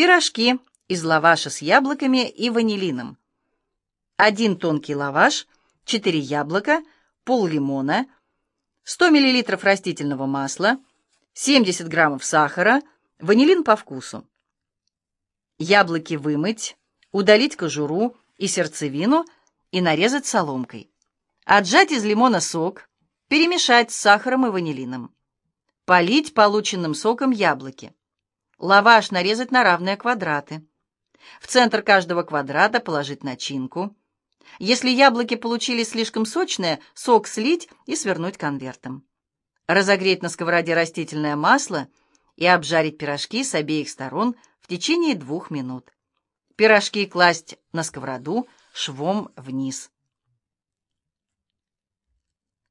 Пирожки из лаваша с яблоками и ванилином. Один тонкий лаваш, 4 яблока, пол лимона, 100 мл растительного масла, 70 граммов сахара, ванилин по вкусу. Яблоки вымыть, удалить кожуру и сердцевину и нарезать соломкой. Отжать из лимона сок, перемешать с сахаром и ванилином. Полить полученным соком яблоки. Лаваш нарезать на равные квадраты. В центр каждого квадрата положить начинку. Если яблоки получились слишком сочные, сок слить и свернуть конвертом. Разогреть на сковороде растительное масло и обжарить пирожки с обеих сторон в течение двух минут. Пирожки класть на сковороду швом вниз.